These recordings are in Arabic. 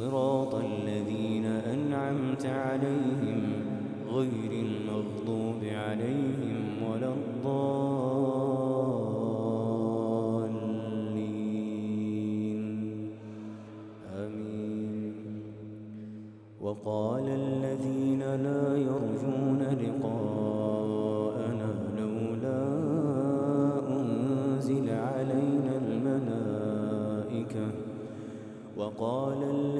صراط الذين أنعمت عليهم غير المغضوب عليهم ولا الضالين. آمين. وقال الذين لا يرجون لقاءنا لولا أنزل علينا الملائكة. وقال الذين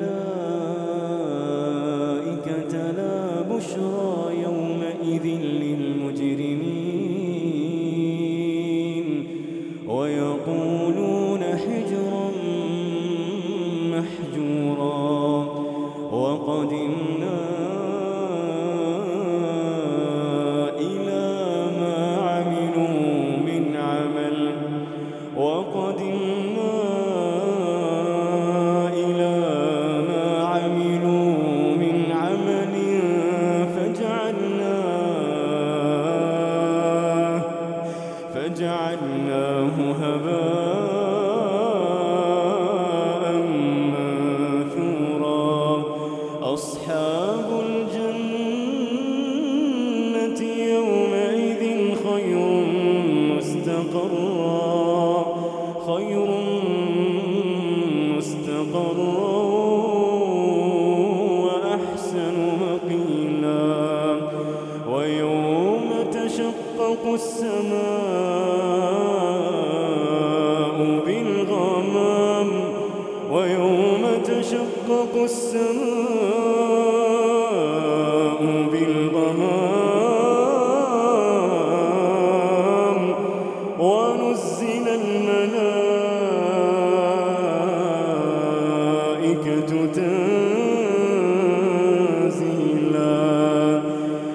تشقق السماء بالغمام ونزل الملائكة تنزيلا.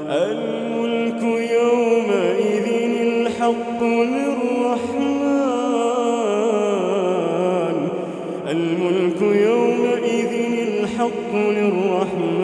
الملك يومئذ الحق للرحمن الحق للرحمن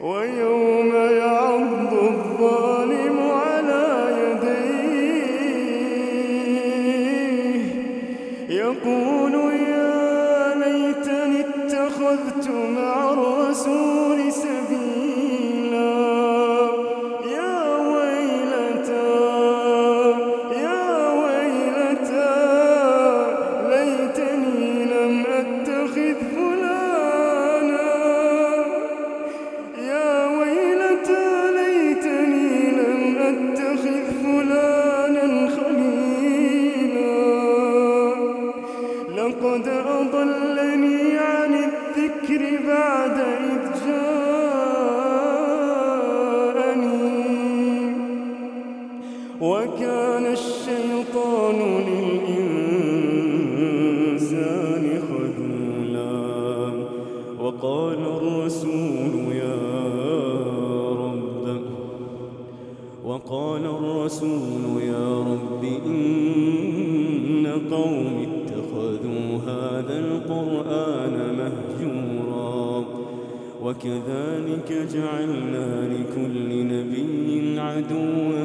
ويوم يعض الظالم على يديه. يقول يا ليتني اتخذت مع الرسول سبيلا. يا ويلتى يا ويلتى ليتني لم أتخذ وكان الشيطان للإنسان خذولا وقال الرسول يا رب وقال الرسول يا رب إن قوم اتخذوا هذا القرآن مهجورا وكذلك جعلنا لكل نبي عدوا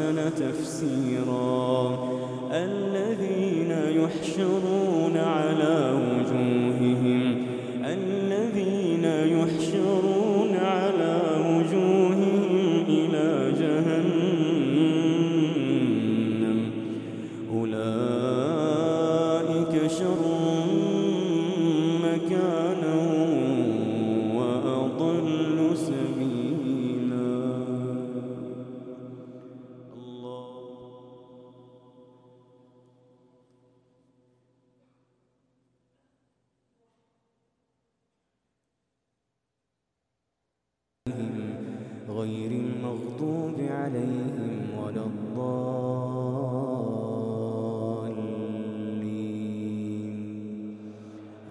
وأحسن تفسيرا. الذين يحشرون غير المغضوب عليهم ولا الضالين.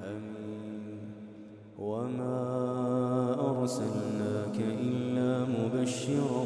آمين. وما أرسلناك إلا مبشرا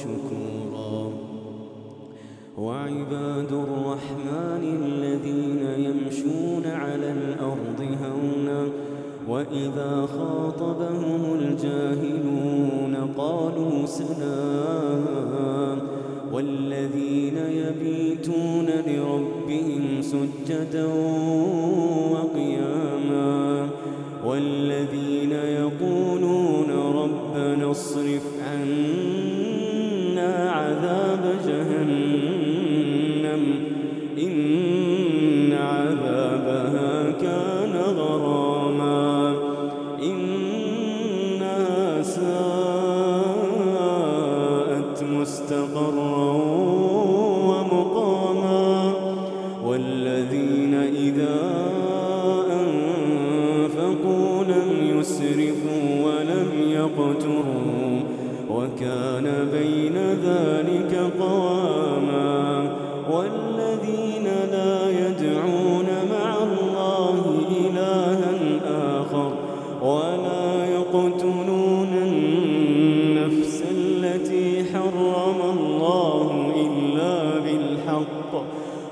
شكورا وعباد الرحمن الذين يمشون على الأرض هونا وإذا خاطبهم الجاهلون قالوا سلاما. والذين يبيتون لربهم سجدا وقياما. والذين يقولون ربنا اصرف عنا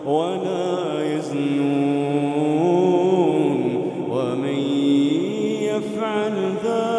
ولا يزنون ومن يفعل ذلك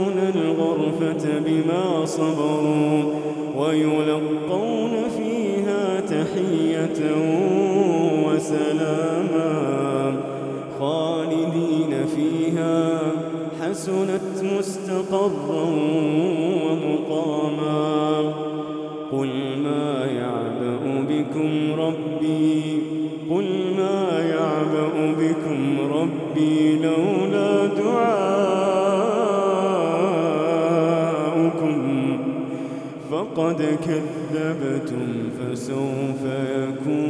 ويدخلون الغرفة بما صبروا ويلقون فيها تحية وسلاما خالدين فيها حسنت مستقرا ومقاما قل ما يعبأ بكم ربي قل ما يعبأ بكم ربي لولا كذبتم فسوف يكون